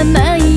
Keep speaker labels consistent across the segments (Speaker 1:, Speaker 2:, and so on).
Speaker 1: 漫漫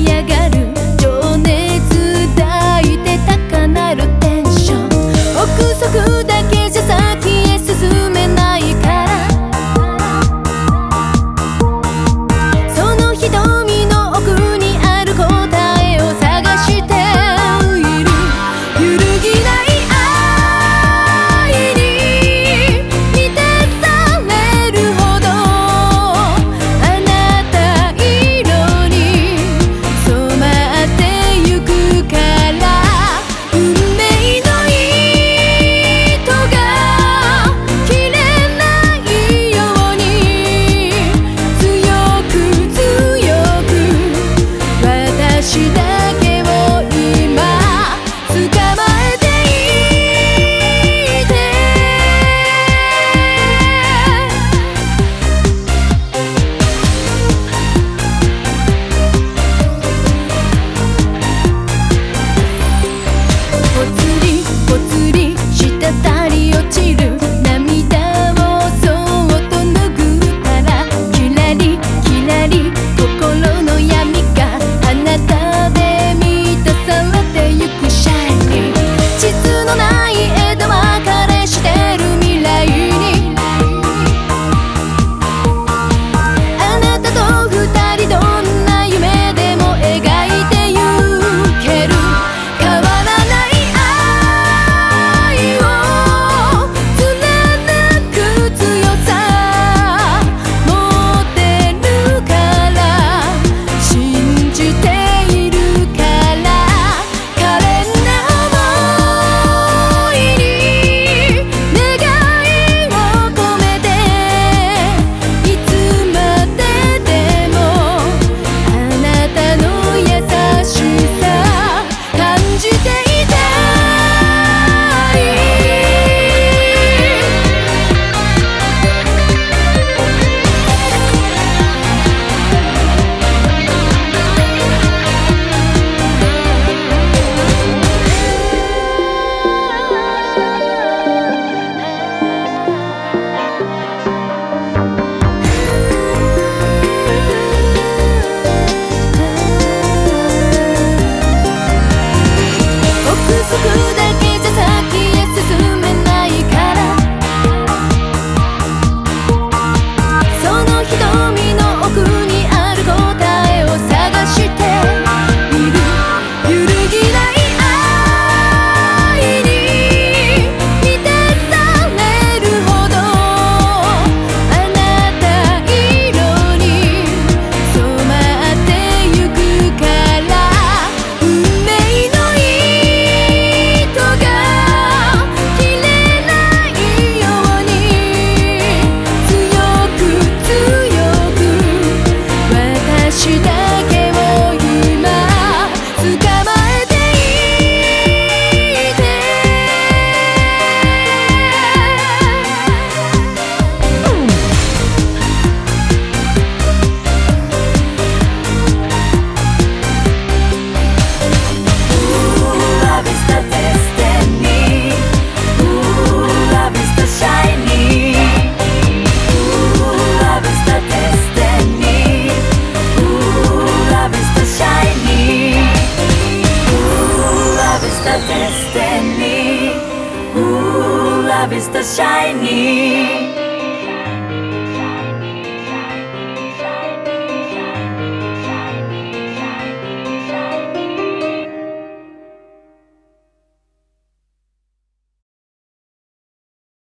Speaker 1: love is the shiny